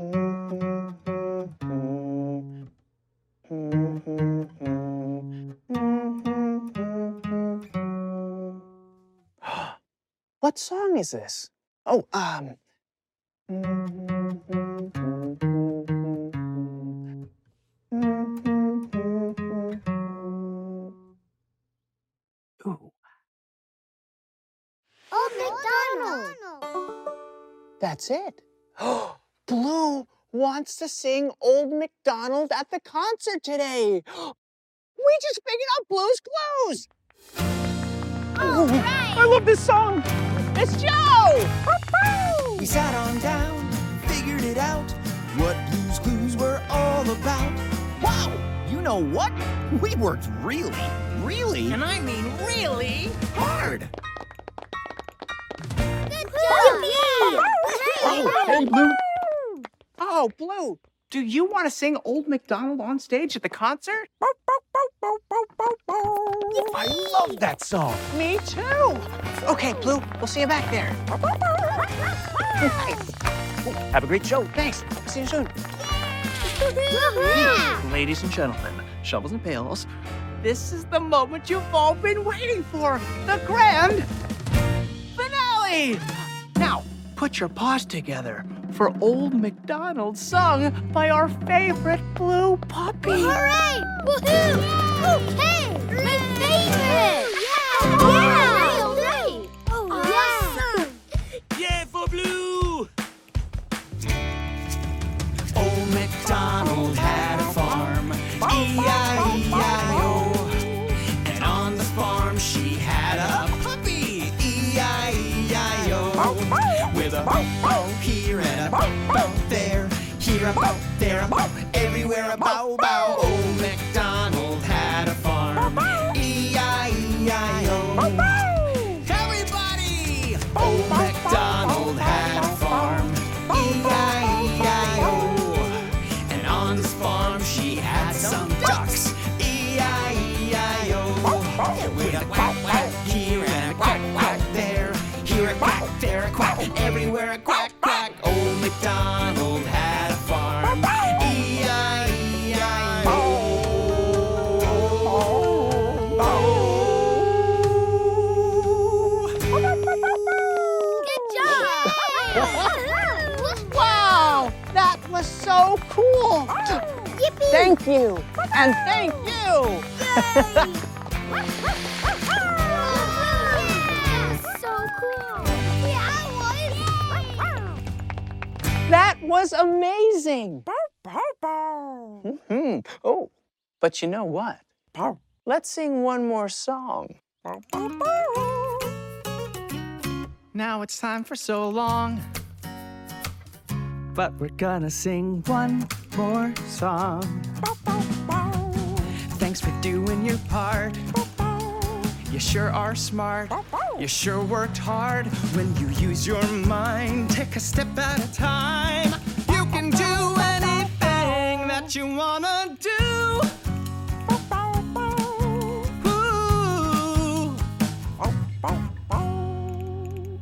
What song is this? Oh, um. Ooh, Old MacDonald. that's it. Blue wants to sing Old MacDonald at the concert today. We just figured out Blue's Clues. All Ooh, right. I love this song. It's Joe. We sat on down, figured it out, what Blue's Clues were all about. Wow! You know what? We worked really, really And I mean really hard. Good job. Oh, hey, Blue. Oh, Blue. Do you want to sing Old MacDonald on stage at the concert? I love that song. Me too. Okay, Blue, we'll see you back there. Have a great show. Thanks. See you soon. Ladies and gentlemen, shovels and pails, this is the moment you've all been waiting for the grand finale! Now, put your paws together for Old MacDonald sung by our favorite blue puppy. Hooray! Woohoo! Okay, a bow there, here a bow, there a bow, everywhere a bow bow. That was so cool. Yippee. Thank you. And thank you. so cool. Yeah, That was amazing. hmm Oh, but you know what? Let's sing one more song. Now it's time for so long. But we're gonna sing one more song. Thanks for doing your part. You sure are smart. You sure worked hard when you use your mind. Take a step at a time. You can do anything that you wanna do. Ooh.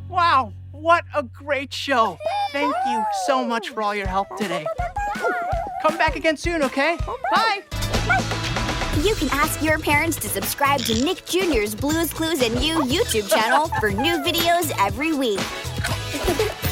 Wow, what a great show. Thank you so much for all your help today. Come back again soon, okay? Bye. You can ask your parents to subscribe to Nick Jr.'s Blues Clues and You YouTube channel for new videos every week.